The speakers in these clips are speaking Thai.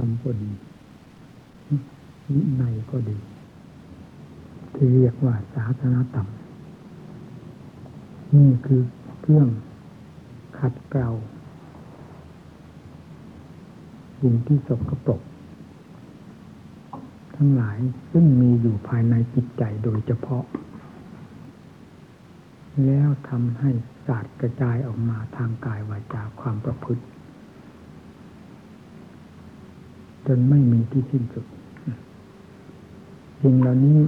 รมก็ดีวินัยก็ดี ที่เรียกว่าศาสนาธรรม นี่คือเครื่องขัดเกลาสิ่งที่สกปรกทั้งหลายซึ่งมีอยู่ภายในจิตใจโดยเฉพาะ แล้วทำให้ศาสตร์กระจายออกมาทางกายวาจาความประพฤติ จนไม่มีที่สิ้นสุดสิ่งเหล่านี้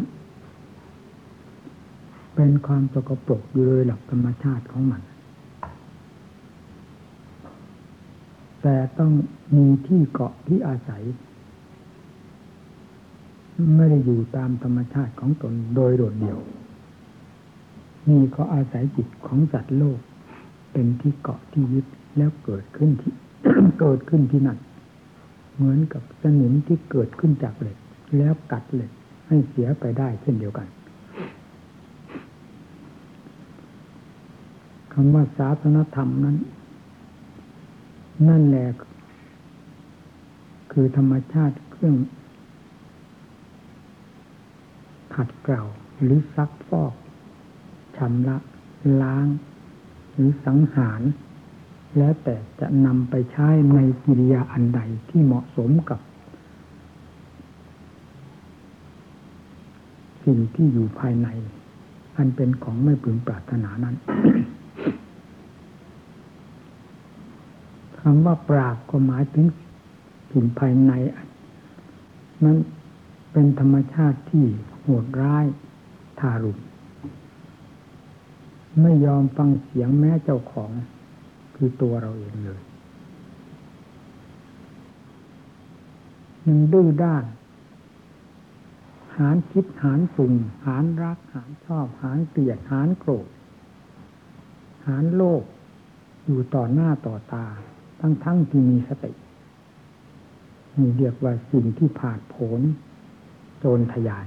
เป็นความสกปรกอยู่โดยหลักธรรมชาติของมัน แต่ต้องมีที่เกาะที่อาศัย ไม่ได้อยู่ตามธรรมชาติของตนโดยโดดเดี่ยว นี่ก็อาศัยจิตของสัตว์โลก เป็นที่เกาะที่ยึดแล้วเกิดขึ้นที่เกิดขึ้นที่นั่น เหมือนกับสนิมที่เกิดขึ้นจากเหล็ก แล้วกัดเหล็กให้เสียไปได้เช่นเดียวกันคำว่าศาสนธรรมนั้น นั่นแหละคือธรรมชาติเครื่อง ขัดเกลาหรือซักฟอกชำระล้าง หรือสังหาร แล้วแต่จะนำไปใช้ในกิริยาอันใดที่เหมาะสมกับ สิ่งที่อยู่ภายใน อันเป็นของไม่พึงปรารถนานั้นคำว่าปราบก็หมายถึงสิ่งภายในนั้นเป็นธรรมชาติที่โหดร้ายทารุณไม่ยอมฟังเสียงแม้เจ้าของ คือตัวเราเองเลยมันดื้อด้าน หานคิดหานฝุ่งหานรัก หานชอบ หานเกลียดหานโกรธ หานโลภอยู่ต่อหน้าต่อตา ทั้งทั้งที่มีสตินี่เรียกว่าสิ่งที่ผาดโผนโจรทยาน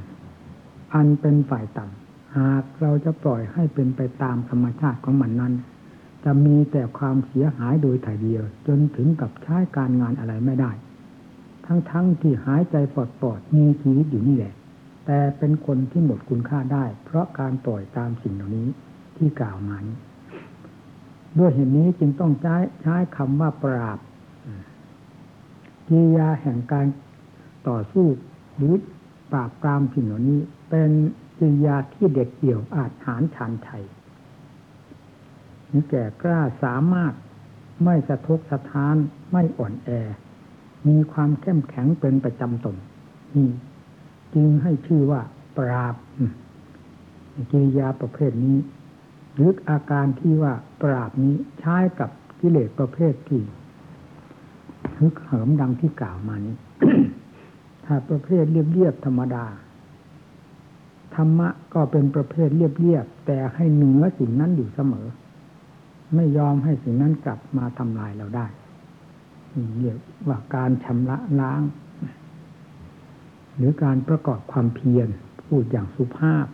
อันเป็นฝ่ายต่ำหากเราจะปล่อยให้เป็นไปตามธรรมชาติของมันนั้น จะมีแต่ความเสียหายโดยถ่ายเดียว จนถึงกับใช้การงานอะไรไม่ได้ ทั้งๆทที่หายใจปลอดปลอดมีชีวิตอยู่นี่แหละ แต่เป็นคนที่หมดคุณค่าได้ เพราะการปล่อยตามสิ่งเหล่านี้ที่กล่าวมานี้ด้วยเหตุนี้จึงต้องใช้ใช้คำว่าปราบกิยาแห่งการต่อสู้หรือปราบปรามสิ่งเหล่านี้ เป็นกิยาที่เด็ดเดี่ยวอาจหารชานชัย แก่กล้าสามารถไม่สะทกสะท้านไม่อ่อนแอ มีความเข้มแข็งเป็นประจำตนนี่จึงให้ชื่อว่าปราบกิริยาประเภทนี้หรืออาการที่ว่าปราบนี้ใช้กับกิเลสประเภทที่ฮึกเหิมดังที่กล่าวมานี้ ถ้าประเภทเรียบๆธรรมดา ธรรมะก็เป็นประเภทเรียบๆแต่ให้เหนือสิ่งนั้นอยู่เสมอ ไม่ยอมให้สิ่งนั้นกลับมาทำลายเราได้เรียกว่าการชำระล้าง หรือการประกอบความเพียรพูดอย่างสุภาพ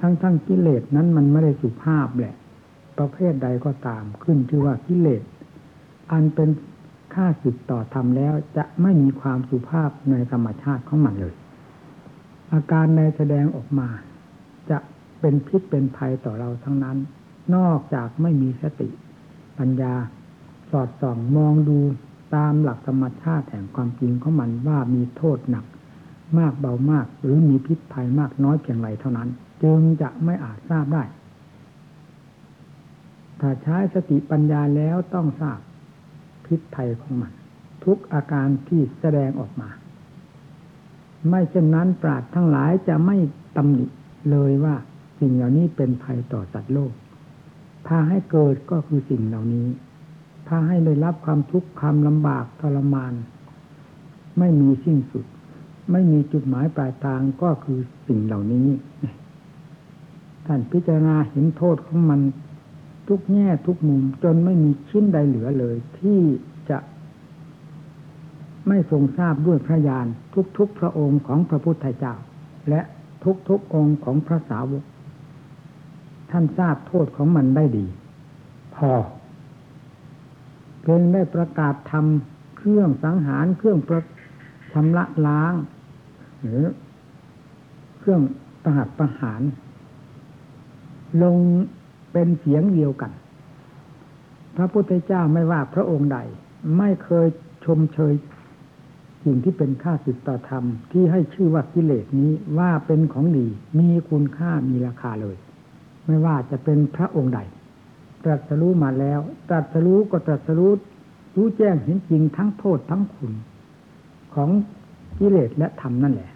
ทั้งๆกิเลสนั้นมันไม่ได้สุภาพแหละ ประเภทใดก็ตามขึ้นชื่อว่ากิเลส อันเป็นค่าสิทต่อธรรมแล้วจะไม่มีความสุภาพในธรรมชาติของมันเลย อาการในแสดงออกมา จะเป็นพิษเป็นภัยต่อเราทั้งนั้น นอกจากไม่มีสติ ปัญญา สอดส่องมองดูตามหลักธรรมชาติแห่งความจริงของมันว่ามีโทษหนัก มากเบามาก หรือมีพิษภัยมากน้อยเพียงไรเท่านั้น จึงจะไม่อาจทราบได้ ถ้าใช้สติปัญญาแล้วต้องทราบพิษภัยของมัน ทุกอาการที่แสดงออกมา ไม่เช่นนั้นปราดทั้งหลายจะไม่ตำหนิเลยว่าสิ่งเหล่านี้เป็นภัยต่อสัตว์โลก พาให้เกิดก็คือสิ่งเหล่านี้ พาให้ได้รับความทุกข์ความลำบากทรมาน ไม่มีสิ้นสุด ไม่มีจุดหมายปลายทางก็คือสิ่งเหล่านี้ท่านพิจารณาเห็นโทษของมันทุกแง่ทุกมุมจนไม่มีชิ้นใดเหลือเลย ที่จะไม่ทรงทราบด้วยพระญาณทุกๆพระองค์ของพระพุทธเจ้า และทุกๆองค์ของพระสาวก ท่านทราบโทษของมันได้ดี พอเพียงได้ประกาศธรรมเครื่องสังหารเครื่องประชำระล้าง หรือ เครื่องประหัตประหาร ลงเป็นเสียงเดียวกัน พระพุทธเจ้าไม่ว่าพระองค์ใด ไม่เคยชมเชยสิ่งที่เป็นค่าสิทต่อธรรมที่ให้ชื่อว่ากิเลสนี้ว่าเป็นของดี มีคุณค่ามีราคาเลย ไม่ว่าจะเป็นพระองค์ใด ตรัสรู้มาแล้ว ตรัสรู้ก็ตรัสรู้รู้แจ้งเห็นจริงทั้งโทษทั้งคุณ ของกิเลสและธรรมนั่นแหละ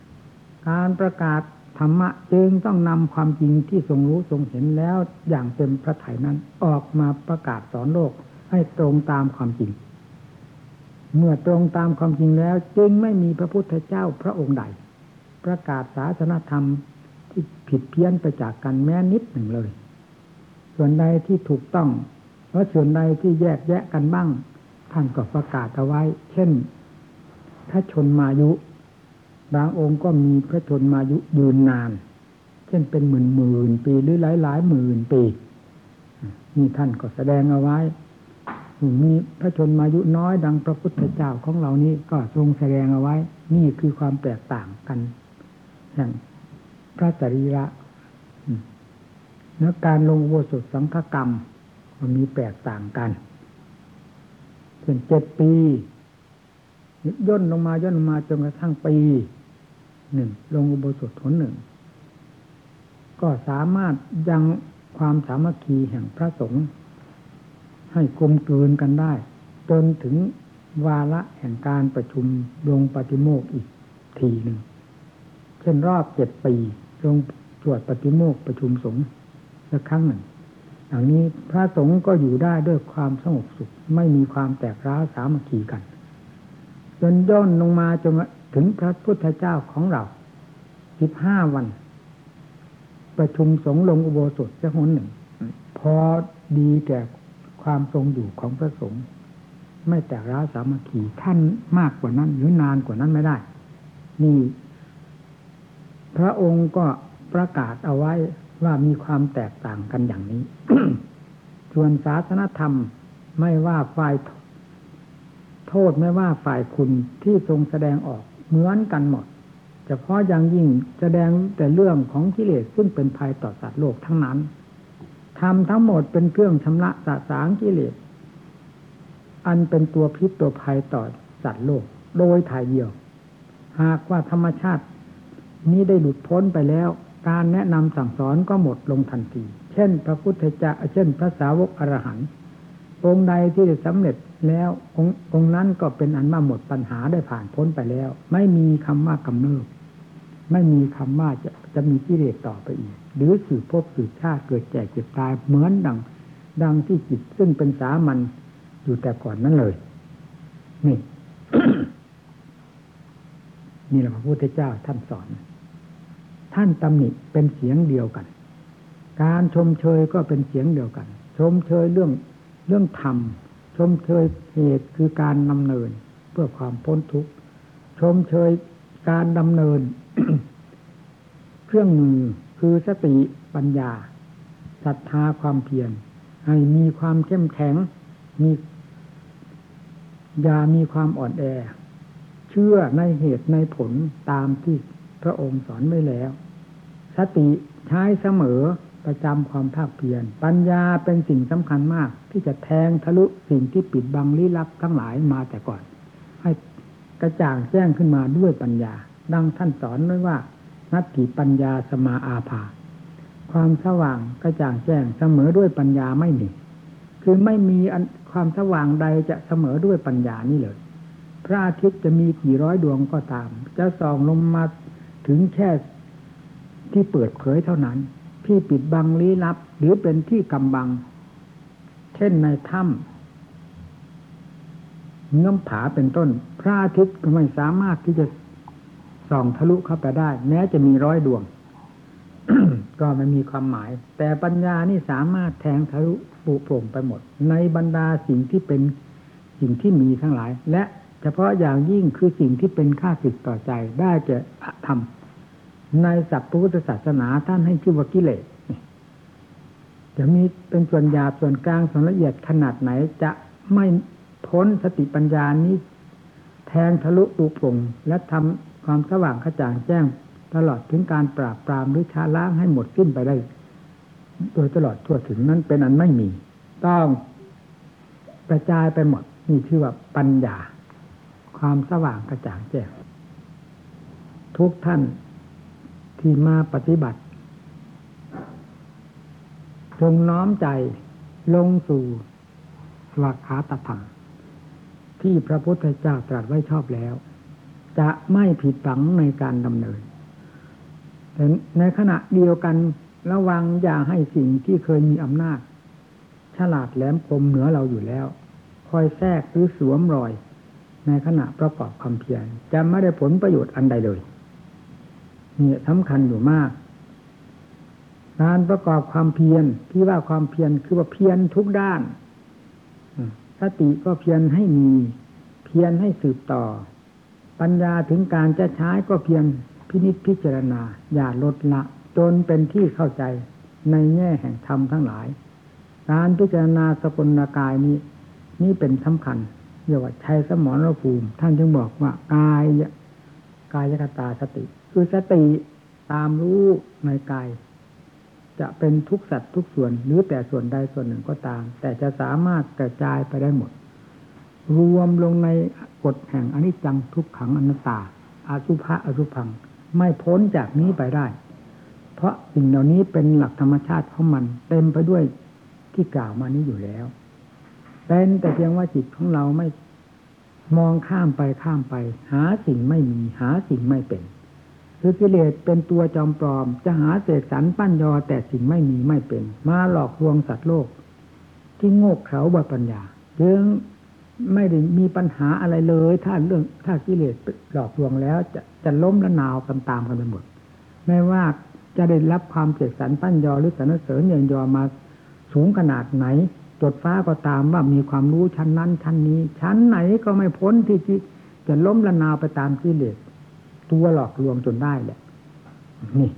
การประกาศธรรมะจึงต้องนำความจริงที่ทรงรู้ทรงเห็นแล้วอย่างเต็มพระไถ่นั้นออกมาประกาศสอนโลกให้ตรงตามความจริง เมื่อตรงตามความจริงแล้ว จึงไม่มีพระพุทธเจ้าพระองค์ใด ประกาศศาสนธรรม ผิดเพี้ยนไปจากกันแม้นิดหนึ่งเลย ส่วนใดที่ถูกต้องและส่วนใดที่แยกแยะกันบ้าง ท่านก็ประกาศเอาไว้ เช่น พระชนมายุ บางองค์ก็มีพระชนมายุยืนนาน เช่นเป็นหมื่นหมื่นปีหรือหลายหลายหมื่นปีนี่ท่านก็แสดงเอาไว้มีพระชนมายุน้อยดังพระพุทธเจ้าของเรานี้ก็ทรงแสดงเอาไว้ นี่คือความแตกต่างกันแห่ง พระจริระเนื้อการลงโวสุสังฆกรรม มันมีแตกต่างกันเช่นเจ็ดปีย่นลงมาย่นลงมาจนกระทั่งปีหนึ่งลงอุโบสถผลหนึ่ง ก็สามารถยังความสามัคคีแห่งพระสงฆ์ให้กลมกลืนกันได้ จนถึงวาระแห่งการประชุมลงปฏิโมกอีกทีหนึ่ง เช่นรอบเจ็ดปี ลงตรวจปฏิโมกประชุมสงฆ์สักครั้งหนึ่งอย่างนี้พระสงฆ์ก็อยู่ได้ด้วยความสงบสุข ไม่มีความแตกร้าวสามัคคีกัน จนย่นลงมาจนถึงพระพุทธเจ้าของเราสิบห้าวัน ประชุมสงฆ์ลงอุโบสถจะหนหนึ่ง พอดีแก่ความทรงอยู่ของพระสงฆ์ไม่แตกร้าวสามัคคีท่านมากกว่านั้นหรือนานกว่านั้นไม่ได้ นี่ พระองค์ก็ประกาศเอาไว้ว่ามีความแตกต่างกันอย่างนี้ ส่วนศาสนธรรมไม่ว่าฝ่ายโทษไม่ว่าฝ่ายคุณที่ทรงแสดงออกเหมือนกันหมดเฉพาะอย่างยิ่งแสดงแต่เรื่องของกิเลสซึ่งเป็นภัยต่อสัตว์โลกทั้งนั้นทำทั้งหมดเป็นเครื่องชำระสะสางกิเลส อันเป็นตัวพิษตัวภัยต่อสัตว์โลก โดยถ่ายเดียว หากว่าธรรมชาติ นี้ได้หลุดพ้นไปแล้ว การแนะนำสั่งสอนก็หมดลงทันที เช่น พระพุทธเจ้าเช่น พระสาวกอรหันต์องค์ใดที่ได้สำเร็จแล้วองค์องค์นั้นก็เป็นอันมาหมดปัญหาได้ผ่านพ้นไปแล้ว ไม่มีคำว่ากำเนิดไม่มีคำว่าจะจะมีกิเลสต่อไปอีก หรือสืบพบสืบชาติเกิดแก่เจ็บตายเหมือนดัง ดังที่จิตซึ่งเป็นสามัญอยู่แต่ก่อนนั้นเลย นี่นี่แหละพระพุทธเจ้าท่านสอน ท่านตำหนิเป็นเสียงเดียวกัน การชมเชยก็เป็นเสียงเดียวกัน ชมเชยเรื่องเรื่องธรรม ชมเชยเหตุคือการดำเนินเพื่อความพ้นทุกข์ ชมเชยการดำเนิน เครื่องมือคือสติปัญญาศรัทธาความเพียรให้มีความเข้มแข็งมีอย่ามีความอ่อนแอ เชื่อในเหตุในผลตามที่พระองค์สอนไว้แล้ว สติใช้เสมอประจำความภาคเพียรปัญญาเป็นสิ่งสำคัญมาก ที่จะแทงทะลุสิ่งที่ปิดบังลี้ลับทั้งหลายมาแต่ก่อน ให้กระจ่างแจ้งขึ้นมาด้วยปัญญา ดังท่านสอนไว้ว่า นัตถิปัญญาสมาอาภา ความสว่างกระจ่างแจ้งเสมอด้วยปัญญาไม่หนีคือไม่มีความสว่างใดจะเสมอด้วยปัญญานี่เลย พระอาทิตย์จะมีกี่ร้อยดวงก็ตาม จะส่องลงมาถึงแค่ ที่เปิดเผยเท่านั้น ที่ปิดบังลี้ลับ หรือเป็นที่กำบัง เช่นในถ้ำเงื่อมผาเป็นต้น พระอาทิตย์ก็ไม่สามารถที่จะส่องทะลุเข้าไปได้ แม้จะมีร้อยดวง ก็ไม่มีความหมาย แต่ปัญญานี่สามารถแทงทะลุปูโปร่งไปหมด ในบรรดาสิ่งที่เป็นสิ่งที่มีทั้งหลาย และเฉพาะอย่างยิ่งคือสิ่งที่เป็นค่าสิทธิ์ต่อใจได้จะทำ ในสัพพุทธศาสนาท่านให้ชื่อว่ากิเลสจะมีเป็นส่วนหยาบส่วนกลางส่วนละเอียดขนาดไหนจะไม่พ้นสติปัญญานี้ แทงทะลุปุโปงและทำความสว่างกระจ่างแจ้ง ตลอดถึงการปราบปรามหรือชาล้างให้หมดสิ้นไปได้ โดยตลอดทั่วถึงนั้นเป็นอันไม่มี ต้องกระจายไปหมดนี่ชื่อว่าปัญญา ความสว่างกระจ่างแจ้ง ทุกท่าน ที่มาปฏิบัติ จงน้อมใจลงสู่สวัสขาตธรรมที่พระพุทธเจ้าตรัสไว้ชอบแล้ว จะไม่ผิดหวังในการดำเนินแต่ในขณะเดียวกันระวังอย่าให้สิ่งที่เคยมีอำนาจ ฉลาดแหลมคมเหนือเราอยู่แล้ว คอยแทรกหรือสวมรอย ในขณะประกอบความเพียรจะไม่ได้ผลประโยชน์อันใดเลย เนี่ยสำคัญอยู่มาก การประกอบความเพียรที่ว่าความเพียรคือว่าเพียรทุกด้านสติก็เพียรให้มี เพียรให้สืบต่อ ปัญญาถึงการจะใช้ก็เพียรพินิจพิจารณา อย่าลดละ จนเป็นที่เข้าใจในแง่แห่งธรรมทั้งหลาย การพิจารณาสกุลกายนี้ นี่เป็นสำคัญเรียกว่าชัยสมรภูมิ ท่านจึงบอกว่ากายกายกตาสติ คือสติตามรู้ในกาย จะเป็นทุกสัตว์ทุกส่วนหรือแต่ส่วนใดส่วนหนึ่งก็ตาม แต่จะสามารถกระจายไปได้หมด รวมลงในกฎแห่งอนิจจังทุกขังอนัตตาอาสุภะอสุพัง ไม่พ้นจากนี้ไปได้ เพราะสิ่งเหล่านี้เป็นหลักธรรมชาติของมัน เต็มไปด้วยที่กล่าวมานี้อยู่แล้วเป็นแต่เพียงว่าจิตของเราไม่มองข้ามไปข้ามไป หาสิ่งไม่มีหาสิ่งไม่เป็น คือกิเลสเป็นตัวจอมปลอม จะหาเศษสรรปั้นยอแต่สิ่งไม่มีไม่เป็น มาหลอกลวงสัตว์โลก ที่โง่เขลาบปัญญาจึงไม่ได้มีปัญหาอะไรเลย ถ้าเรื่องถ้ากิเลสหลอกลวงแล้ว จะจะล้มละนาวกันตามกันไปหมด ไม่ว่าจะได้รับความเสกสรรปั้นยอหรือสรรเสริญเยินยอมาสูงขนาดไหนจดฟ้าก็ตามว่ามีความรู้ชั้นนั้นชั้นนี้ ชั้นไหนก็ไม่พ้นที่จะล้มละนาวไปตามกิเลส ตัวหลอกลวงจนได้แหละ นี่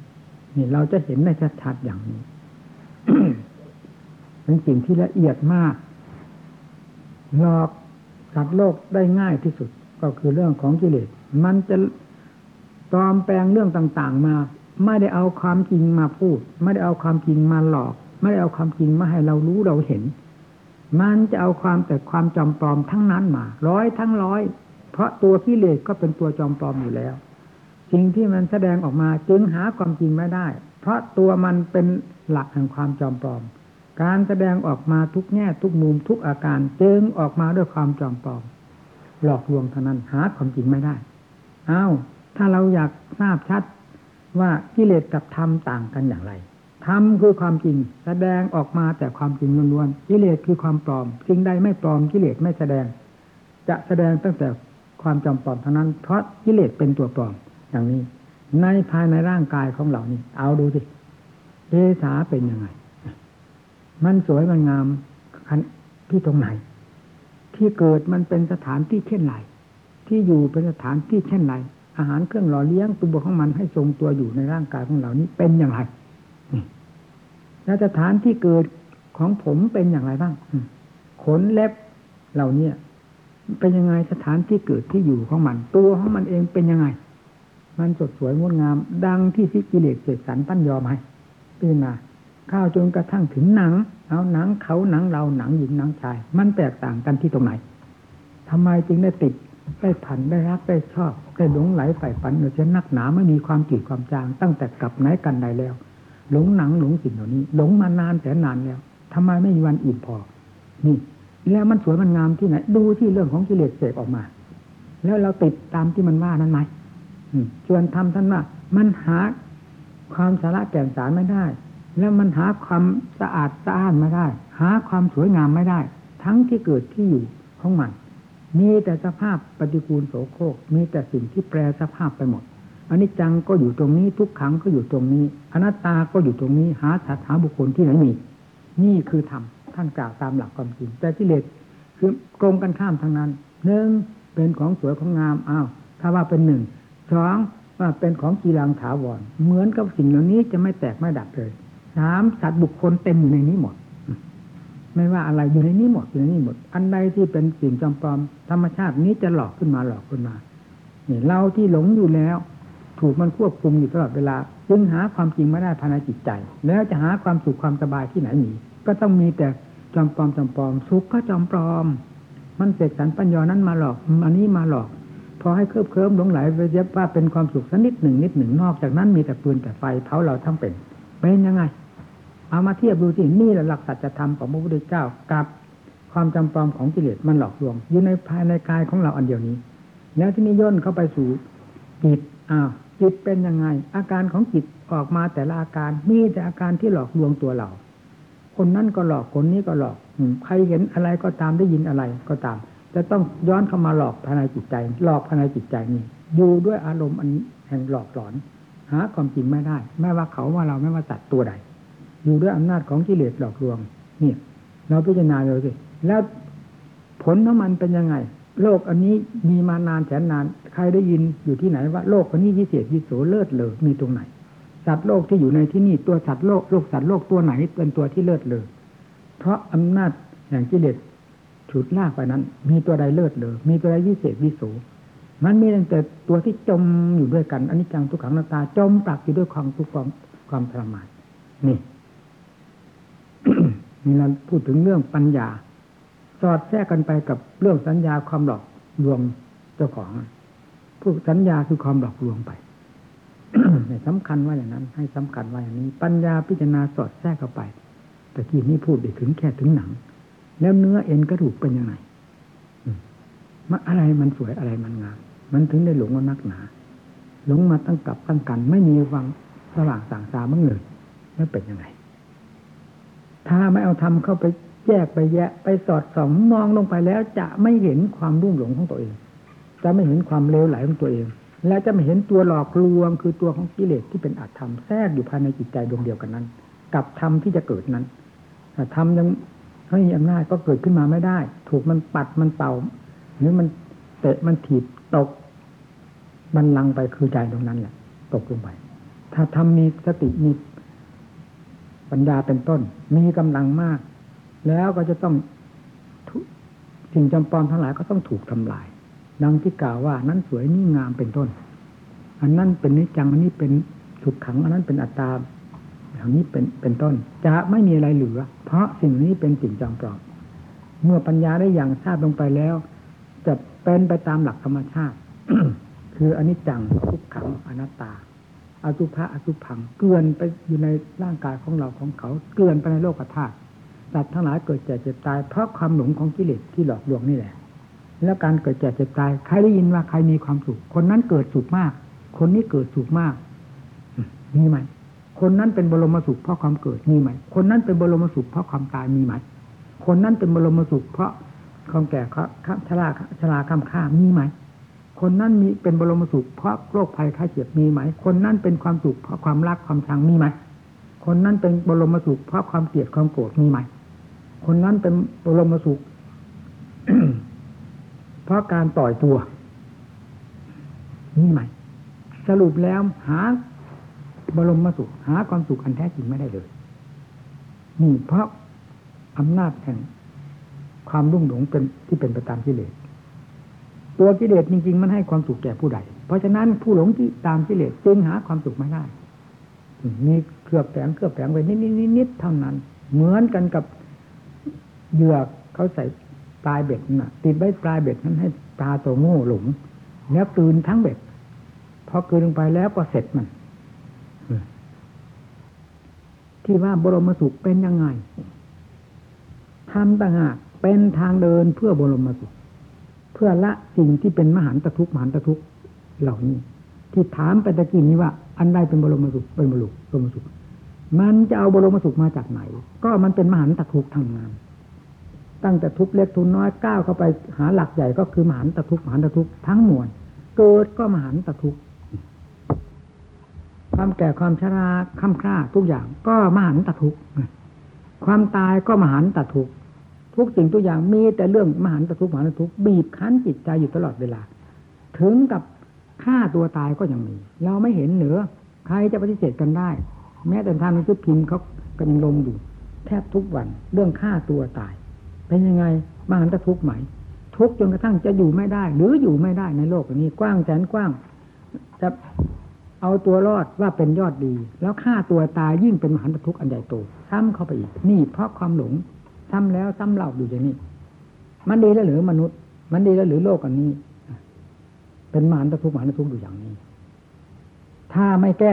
นี่เราจะเห็นได้ชัดๆอย่างนี้เป็นสิ่งที่ละเอียดมากหลอกสัตว์โลกได้ง่ายที่สุดก็คือเรื่องของกิเลส มันจะปลอมแปลงเรื่องต่าง ๆ มา ไม่ได้เอาความจริงมาพูด ไม่ได้เอาความจริงมาหลอก ไม่ได้เอาความจริงมาให้เรารู้เราเห็น มันจะเอาความแต่ความจอมปลอมทั้งนั้นมา ร้อยทั้งร้อย เพราะตัวกิเลสก็เป็นตัวจอมปลอมอยู่แล้ว สิ่งที่มันแสดงออกมาจึงหาความจริงไม่ได้ เพราะตัวมันเป็นหลักแห่งความจอมปลอม การแสดงออกมาทุกแง่ทุกมุมทุกอาการจึงออกมาด้วยความจอมปลอม หลอกลวงเท่านั้นหาความจริงไม่ได้อ้าวถ้าเราอยากทราบชัดว่ากิเลสกับธรรมต่างกันอย่างไรธรรมคือความจริง แสดงออกมาแต่ความจริงล้วนๆกิเลสคือความปลอมสิ่งใดไม่ปลอมกิเลสไม่แสดง จะแสดงตั้งแต่ความจอมปลอมเท่านั้น เพราะกิเลสเป็นตัวปลอม อย่างนี้ ในภายในร่างกายของเรานี่ เอาดูสิเดสาเป็นยังไง มันสวยมันงามที่ตรงไหน ที่เกิดมันเป็นสถานที่เช่นไรที่อยู่เป็นสถานที่เช่นไรอาหารเครื่องหล่อเลี้ยงตัวของมันให้ทรงตัวอยู่ในร่างกายของเรานี้เป็นอย่างไรแล้วสถานที่เกิดของผมเป็นอย่างไรบ้างขนเล็บเหล่านี้เป็นยังไงสถานที่เกิดที่อยู่ของมัน ตัวของมันเองเป็นยังไง มันสดสวยงดงาม ดังที่สิกิเลสเสกสรรปั้นยอมให้เป็นมาข้าวจนกระทั่งถึงหนัง เอาหนังเขาหนังเราหนังหญิงหนังชาย มันแตกต่างกันที่ตรงไหนทำไมจึงได้ติดได้ผันได้รักได้ชอบ ได้หลงไหลใฝ่ฝันเช่นนักหนาไม่มีความจืดความจาง ตั้งแต่กลับไหนกันใดแล้ว หลงหนังหลงสิ่งเหล่านี้ หลงมานานแสนนานแล้วทำไมไม่มีวันอิ่มพอ นี่ แล้วมันสวยมันงามที่ไหน ดูที่เรื่องของกิเลสเสกออกมา แล้วเราติดตามที่มันว่านั้นไหม ส่วนธรรมท่านว่ามันหาความสาระแก่นสารไม่ได้ แล้วมันหาความสะอาดสะอ้านไม่ได้ หาความสวยงามไม่ได้ ทั้งที่เกิดที่อยู่ของมัน มีแต่สภาพปฏิกูลโสโครกมีแต่สิ่งที่แปรสภาพไปหมดอันนี้จังก็อยู่ตรงนี้ทุกขังก็อยู่ตรงนี้ อนัตตาก็อยู่ตรงนี้หาสัตหาบุคคลที่ไหนมีนี่คือธรรมท่านกล่าวตามหลักความจริง แต่ที่เลสคือตรงกันข้ามทางนั้นหนึ่งเป็นของสวยของงามอ้าวถ้าว่าเป็นหนึ่ง สองว่าเป็นของกีรังถาวร เหมือนกับสิ่งเหล่านี้จะไม่แตกไม่ดับเลยสามสัตว์บุคคลเต็มอยู่ในนี้หมด ไม่ว่าอะไรอยู่ในนี้หมดอยู่ในนี้หมด อันใดที่เป็นสิ่งจอมปลอม ธรรมชาตินี้จะหลอกขึ้นมาหลอกขึ้นมาเนี่ยเราที่หลงอยู่แล้ว ถูกมันควบคุมอยู่ตลอดเวลา จึงหาความจริงไม่ได้ภายในจิตใจ แล้วจะหาความสุขความสบายที่ไหนมีก็ต้องมีแต่จอมปลอมจอมปลอมสุขก็จอมปลอม มันเสกสรรปัญญานั้นมาหลอกอันนี้มาหลอก พอให้เคลิบเคลิ้มหลงไหลไปเย็บว่าเป็นความสุขสักนิดหนึ่งนิดหนึ่งนอกจากนั้นมีแต่ปืนแต่ไฟเผาเราทั้งเป็นเป็นยังไงเอามาเทียบดูสินี่แหละหลักสัจธรรมของพระพุทธเจ้ากับความจำปลอมของกิเลสมันหลอกลวง อยู่ในภายในกายของเราอันเดียวนี้ แล้วที่นี้ย่นเข้าไปสู่จิตอ้าวจิตเป็นยังไง อาการของจิตออกมาแต่ละอาการมีแต่อาการที่หลอกลวงตัวเรา คนนั้นก็หลอกคนนี้ก็หลอกอืใครเห็นอะไรก็ตามได้ยินอะไรก็ตาม จะต้องย้อนเข้ามาหลอกภายในจิตใจ หลอกภายในจิตใจนี่อยู่ด้วยอารมณ์อันแห่งหลอกหลอน หาความจริงไม่ได้ ไม่ว่าเขาว่าเราไม่ว่าสัตว์ตัวใด อยู่ด้วยอำนาจของกิเลสหลอกลวงเนี่ยเราพิจารณาดูสิแล้วผลของมันเป็นยังไง โลกอันนี้มีมานานแสนนาน ใครได้ยินอยู่ที่ไหนว่าโลกอันนี้วิเศษวิโสเลิศเลอมีตรงไหน สัตว์โลกที่อยู่ในที่นี่ตัวสัตว์โลกโลกสัตว์โลกตัวไหนเป็นตัวที่เลิศเลอเพราะอำนาจแห่งกิเลส ฉุดลากไปนั้น มีตัวใดเลิศเลอมีตัวใดวิเศษวิโสมันมีแต่ตัวที่จมอยู่ด้วยกันอันนี้จังทุกขังนาตา จมปลักอยู่ด้วยความทุกข์ความความทรมานนี่นี่เราพูดถึงเรื่องปัญญา สอดแทรกกันไปกับเรื่องสัญญาความหลอกลวงเจ้าของผู้สัญญาคือความหลอกลวงไปให้สำคัญว่าอย่างนั้น ให้สำคัญว่าอย่างนี้ ปัญญาพิจารณาสอดแทรกเข้าไปแต่กี้นี้พูดไปถึงแค่ถึงหนัง แล้วเนื้อเอ็นกระดูกเป็นยังไงอืมมันอะไรมันสวยอะไรมันงาม มันถึงได้หลงว่านักหนา หลงมาตั้งกับตั้งกัน ไม่มีวังสว่างสางสาบ้างเลยแล้วเป็นยังไง ถ้าไม่เอาทำเข้าไปแยกไปแยะ ไปสอดส่องมองลงไปแล้วจะไม่เห็นความรุ่มหลงของตัวเอง จะไม่เห็นความเลวไหลของตัวเอง และจะไม่เห็นตัวหลอกลวง คือตัวของกิเลสที่เป็นอาธรรมแทรกอยู่ภายในจิตใจดวงเดียวกันนั้น กับธรรมที่จะเกิดนั้นธรรมยัง ให้อำนาจก็เกิดขึ้นมาไม่ได้ ถูกมันปัดมันเป่า หรือมันเตะมันถีบตกมันลังไปคือใจตรงนั้นแหละตกลงไป ถ้าทำมีสติมีปัญญาเป็นต้น มีกำลังมาก แล้วก็จะต้องทุสิ่งจำปอมทั้งหลายก็ต้องถูกทำลาย ดังที่กล่าวว่านั้นสวยนี่งามเป็นต้น อันนั้นเป็นนิจจังอันนี้เป็นสุขขัง อันนั้นเป็นอัตตาอย่างนี้เป็นเป็นต้น จะไม่มีอะไรเหลือ เพราะสิ่งนี้เป็นสิ่งจำปลอมเมื่อปัญญาได้อย่างทราบลงไปแล้ว จะเป็นไปตามหลักธรรมชาติ คืออนิจจังทุกขังอนัตตาอสุภะอสุพังเกลื่อนไปอยู่ในร่างกายของเราของเขาเกลื่อนไปในโลกธาตุสัตว์ทั้งหลายเกิดแก่เจ็บตายเพราะความหลงของกิเลสที่หลอกลวงนี่แหละ แล้วการเกิดแก่เจ็บตายใครได้ยินว่าใครมีความสุขคนนั้นเกิดสุขมาก คนนี้เกิดสุขมากมีไหม คนนั้นเป็นบรมสุขเพราะความเกิดมีไหม คนนั้นเป็นบรมสุขเพราะความตายมีไหม คนนั้นเป็นบรมสุขเพราะความแก่ชราชราคำค่ามีไหม คนนั้นมีเป็นบรมสุขเพราะโรคภัยไข้เจ็บมีไหม คนนั้นเป็นความสุขเพราะความรักความชังมีไหม คนนั้นเป็นบรมสุขเพราะความเกลียดความโกรธมีไหม คนนั้นเป็นบรมสุขเพราะการต่อยตัวนี่ไหมสรุปแล้วหา บรมมาสุขหาความสุขอันแท้จริงไม่ได้เลยนี่เพราะอำนาจแห่งความรุ่งหลงเป็นที่เป็นไปตามกิเลสตัวกิเลสจริงๆ มันให้ความสุขแก่ผู้ใด เพราะฉะนั้นผู้หลงที่ตามกิเลสจึงหาความสุขไม่ได้มีเครือบแฝงเครือบแฝงไปนิดๆเท่านั้น เหมือนกันกับเหยื่อเขาใส่ปลายเบ็ดน่ะ ติดไว้ปลายเบ็ดนั้นให้ปลาตัวโง่หลงแล้วกลืนทั้งเบ็ดพอกลืนลงไปแล้วก็เสร็จมัน ที่ว่าบรมสุขเป็นยังไงทำต่างหากเป็นทางเดินเพื่อบรมสุข เพื่อละสิ่งที่เป็นมหันตทุกข์มหันตทุกข์เหล่านี้ ที่ถามไปตะกี้นี้ว่า อันใดเป็นบรมสุขเป็นบรมบรมสุข มันจะเอาบรมสุขมาจากไหน ก็มันเป็นมหันตทุกข์ทางงาน ตั้งแต่ทุกเล็กทุนน้อยก้าวเข้าไปหาหลักใหญ่ก็คือมหันตทุกข์มหันตทุกข์ทั้งมวลเกิดก็มหันตทุกข์ ความแก่ความชราค่ำคร่าทุกอย่างก็มหันตทุกข์ความตายก็มหันตทุกข์ทุกสิ่งทุกอย่างมีแต่เรื่องมหันตทุกข์มหันตทุกข์บีบคั้นจิตใจอยู่ตลอดเวลา ถึงกับฆ่าตัวตายก็ยังมี เราไม่เห็นเหนือใครจะปฏิเสธกันได้ แม้แต่ทางหนังสือพิมพ์เขากันลงอยู่แทบทุกวันเรื่องฆ่าตัวตาย เป็นยังไงบ้านจะทุกข์ไหมทุกจนกระทั่งจะอยู่ไม่ได้ หรืออยู่ไม่ได้ในโลกนี้กว้างแสนกว้างจะ เอาตัวรอดว่าเป็นยอดดี แล้วฆ่าตัวตายยิ่งเป็นมหันตทุกข์อันใหญ่โตซ้ำเข้าไปอีกนี่เพราะความหลงซ้ำแล้วซ้ำเล่าอยู่อย่างนี้ มันดีแล้วหรือมนุษย์ มันดีแล้วหรือโลกอันนี้ เป็นมหันตทุกข์มหันตทุกข์อยู่อย่างนี้ ถ้าไม่แก้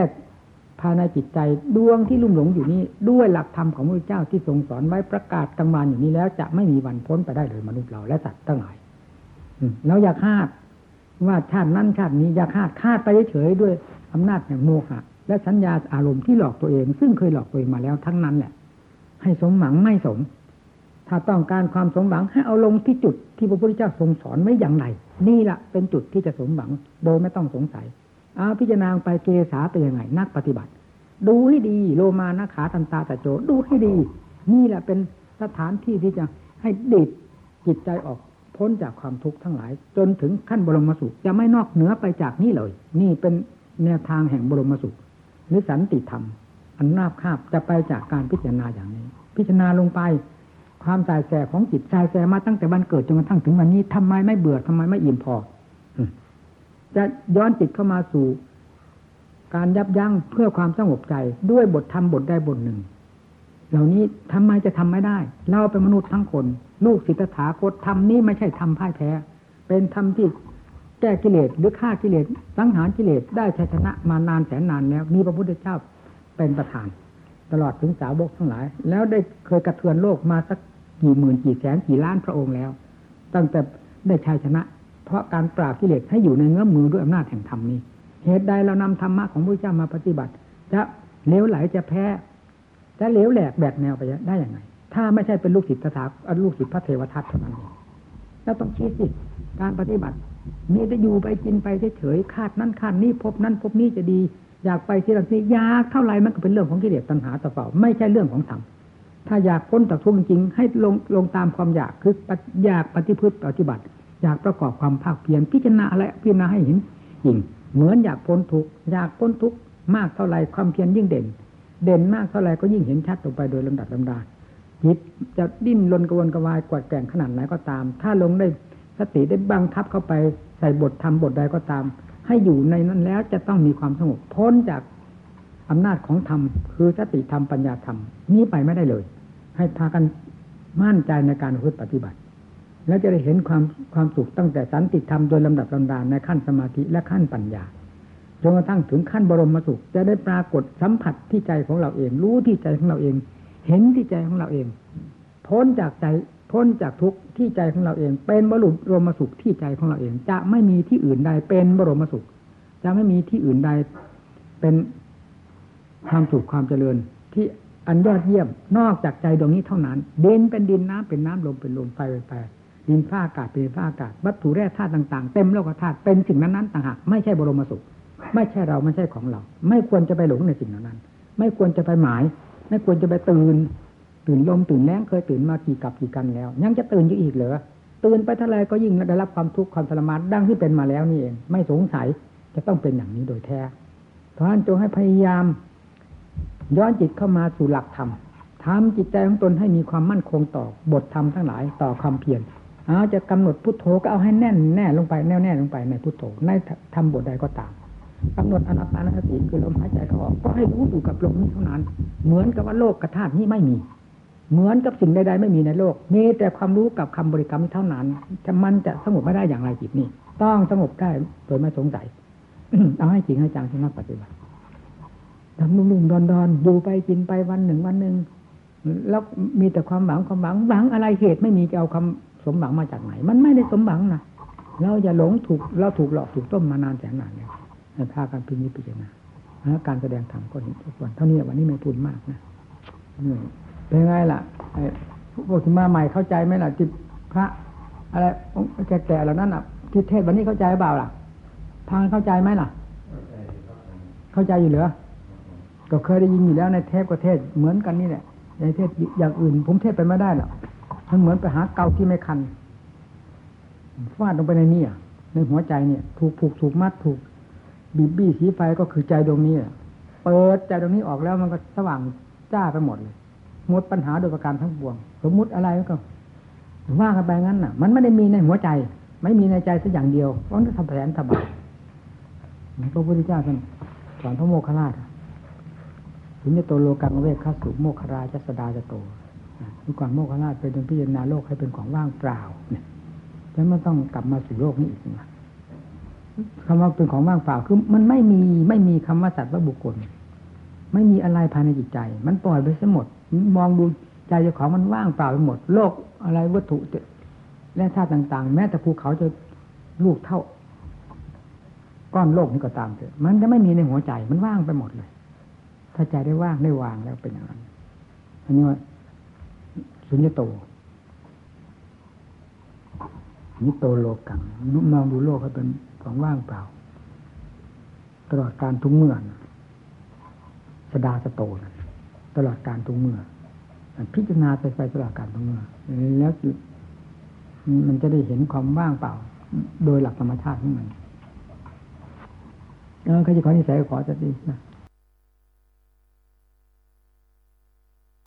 ภายในจิตใจดวงที่ลุ่มหลงอยู่นี้ ด้วยหลักธรรมของพระเจ้าที่ทรงสอนไว้ประกาศกลางวันอยู่นี้แล้ว จะไม่มีวันพ้นไปได้เลยมนุษย์เราและสัตว์ทั้งหลายแล้วอย่าคาดว่าชาตินั้นชาตินี้อย่าคาดคาดไปเฉยๆด้วย อำนาจแห่งโมหะและสัญญาอารมณ์ที่หลอกตัวเอง ซึ่งเคยหลอกตัวเองมาแล้วทั้งนั้นแหละ ให้สมหวังไม่สม ถ้าต้องการความสมหวังให้เอาลงที่จุดที่พระพุทธเจ้าทรงสอนไว้อย่างไร นี่แหละเป็นจุดที่จะสมหวัง โดยไม่ต้องสงสัยเอาพิจารณาไปเกษาเป็นยังไงนักปฏิบัติ ดูให้ดีโลมานาขาตันตาตะโจดูให้ดี นี่แหละเป็นสถานที่ที่จะให้ดิดจิตใจออกพ้นจากความทุกข์ทั้งหลาย จนถึงขั้นบรมสุขจะไม่นอกเหนือไปจากนี้เลย นี่เป็น แนวทางแห่งบรมสุข หรือสันติธรรม อันนาบคาบจะไปจากการพิจารณาอย่างนี้ พิจารณาลงไป ความสายแสของจิตสายแสมาตั้งแต่วันเกิดจนกระทั่งถึงวันนี้ทำไมไม่เบื่อทำไมไม่อิ่มพอจะย้อนจิตเข้ามาสู่ การยับยั้งเพื่อความสงบใจด้วยบทธรรมบทใดบทหนึ่ง เหล่านี้ทำไมจะทำไม่ได้ เราเป็นมนุษย์ทั้งคน ลูกศิทธาคตธรรมนี้ไม่ใช่ธรรมพ่ายแพ้เป็นธรรมที่ แก้กิเลสหรือฆ่ากิเลสสังหารกิเลสได้ชัยชนะมานานแสนนานแล้วมีพระพุทธเจ้าเป็นประธาน ตลอดถึงสาวกทั้งหลาย แล้วได้เคยกระเทือนโลกมาสักกี่หมื่นกี่แสนกี่ล้านพระองค์แล้ว ตั้งแต่ได้ชัยชนะ เพราะการปราบกิเลสให้อยู่ในเงื้อมมือด้วยอำนาจแห่งธรรมนี้เหตุใดเรานำธรรมะของพระเจ้ามาปฏิบัติ จะเลี้ยวไหลจะแพ้จะเลี้ยวแหลกแบกแนวไปได้อย่างไงถ้าไม่ใช่เป็นลูกศิษย์ตถาลูกศิษย์พระเทวทัตเท่านั้นแล้วต้องคิดสิการปฏิบัติ มีจะอยู่ไปกินไปเฉยๆคาดนั้นคาดนี้พบนั้นพบนี้จะดี อยากไปที่นั่นที่อยากเท่าไรมันก็เป็นเรื่องของกิเลสตัณหาต่อเปล่าไม่ใช่เรื่องของธรรมถ้าอยากพ้นจากทุกข์จริงให้ลงลงตามความอยากคืออยากปฏิพฤติปฏิบัติ อยากประกอบความภาคเพียรพิจารณาอะไรพิจารณาให้เห็นจริง เหมือนอยากพ้นทุกข์อยากพ้นทุกข์มากเท่าไรความเพียรยิ่งเด่น เด่นมากเท่าไรก็ยิ่งเห็นชัดลงไปโดยลำดับลำดาจิตจะดิ้นรนกระวนกระวายกวาดแก่งขนาดไหนก็ตาม ถ้าลงได้ สติได้บังคับเข้าไปใส่บทธรรมบทใดก็ตาม ให้อยู่ในนั้นแล้วจะต้องมีความสงบพ้นจากอำนาจของธรรมคือสติธรรมปัญญาธรรมนี้ไปไม่ได้เลย ให้พากันมั่นใจในการพึ่ปฏิบัติ แล้วจะได้เห็นความความสุขตั้งแต่สันติธรรมโดยลำดับลำดาในขั้นสมาธิและขั้นปัญญาจนกระทั่งถึงขั้นบรมสุข จะได้ปรากฏสัมผัสที่ใจของเราเอง รู้ที่ใจของเราเอง เห็นที่ใจของเราเอง พ้นจากใจ พ้นจากทุกข์ที่ใจของเราเอง เป็นบรุษรมสุขที่ใจของเราเอง จะไม่มีที่อื่นใดเป็นบรมสุข จะไม่มีที่อื่นใดเป็นความสุขความเจริญ ที่อันยอดเยี่ยมนอกจากใจดวงนี้เท่านั้นดินเป็นดินน้ำเป็นน้ำลมเป็นลมไฟเป็นไฟดินฟ้าอากาศเป็นฟ้าอากาศ วัตถุแร่ธาตุต่างๆ เต็มโลกธาตุเป็นสิ่งนั้นๆต่างหากไม่ใช่บรมสุข ไม่ใช่เราไม่ใช่ของเรา ไม่ควรจะไปหลงในสิ่งเหล่านั้น ไม่ควรจะไปหมาย ไม่ควรจะไปตื่น ตื่นลมตื่นแรงเคยตื่นมากี่กับกี่กันแล้ว ยังจะตื่นอยู่อีกเหรอตื่นไปเท่าไรก็ยิ่งได้รับความทุกข์ความทรมานดังที่เป็นมาแล้วนี่เอง ไม่สงสัยจะต้องเป็นอย่างนี้โดยแท้เพราะนั้นจงให้พยายาม ย้อนจิตเข้ามาสู่หลักธรรมทำจิตใจของตนให้มีความมั่นคงต่อบทธรรมทั้งหลายต่อความเพียรเอาจะกำหนดพุทโธก็เอาให้แน่นแน่ลงไปแน่วแน่ลงไปในพุทโธในทำบทใดก็ตามกำหนดอนัตตานสติคือลมหายใจเขาออกก็ให้รู้อยู่กับลมนี้เท่านั้น เหมือนกับว่าโลกกระธาตุนี้ไม่มี เหมือนกับสิ่งใดๆไม่มีในโลก มีแต่ความรู้กับคำบริกรรมเท่านั้นจะมันจะสงบไม่ได้อย่างไรจิตนี่ต้องสงบได้โดยไม่สงสัยเอาให้จริงให้จังที่นักปฏิบัติทำนุ่มๆดอนๆอยู่ไปกินไปวันหนึ่งวันหนึ่งแล้วมีแต่ความหวังความหวังหวังอะไรเหตุไม่มีจะเอาคำสมหวังมาจากไหน มันไม่ได้สมหวังนะเราอย่าหลงถูกเราถูกหลอกถูกต้มมานานแสนนานแล้วให้พากันพิจิตพิจารณาการแสดงธรรมก็เห็นทุกวันเท่านี้วันนี้ไม่พูดมากนะเหนื่อย เป็นไงล่ะพวกที่มาใหม่เข้าใจไหมล่ะที่พระ อะไรแก่ๆเหล่านั้นอะ ที่เทศวันนี้เข้าใจเปล่าล่ะทางเข้าใจไหมล่ะ เข้าใจอยู่เหรอก็เคยได้ยินอยู่แล้วในเทพก็เทศเหมือนกันนี่แหละในเทศอย่างอื่น ผมเทศไปไม่ได้หรอกมันเหมือนไปหาเกาที่ไม่คันฟาดลงไปในนี่ในหัวใจเนี่ย ถูกผูกถูกมัดถูกบีบบี้สีไฟก็คือใจดวงนี้เปิดใจดวงนี้ออกแล้วมันก็สว่างจ้าไปหมดเลย หมดปัญหาโดยประการทั้งปวง สมมุติอะไรก็ว่ากันไปงั้นน่ะ มันไม่ได้มีในหัวใจ ไม่มีในใจสักอย่างเดียวเพราะนั่นทำแผนทำบาปพระพุทธเจ้าท่านสอนพระโมคคัลลาถึงจะโตโลกังเวกขสุโมคคราจัสดาจะโตดูก่อนโมคคัลลาเป็นพิจารณาโลกให้เป็นของว่างเปล่า เนี่ยแล้วมันต้องกลับมาสู่โลกนี้อีกนะคำว่าเป็นของว่างเปล่าคือมันไม่มีไม่มีคำว่าสัตว์ว่าบุคคล ไม่มีอะไรภายในจิตใจ มันปล่อยไปซะหมด มองดูใจเจ้าของมันว่างเปล่าไปหมด โลกอะไรวัตถุและธาตุต่าง ๆ แม้แต่ภูเขาจะลูกเท่า ก้อนโลกนี้ก็ตามเถอะมันจะไม่มีในหัวใจมันว่างไปหมดเลย ถ้าใจได้ว่างได้วางแล้วเป็นอย่างนั้นอันนี้ว่าสุญญโตนิโตโลกังมองดูโลกให้เป็นของว่างเปล่า ตลอดการทุกเมื่อนะสดาสโตนะ ตลอดการตรงเมื่อพิจารณาไปไปตลอดการตรงเมื่อแล้วมันจะได้เห็นความว่างเปล่า โดยหลักธรรมชาติของมันเออใครจะขอนิสัยขอจะดีนะ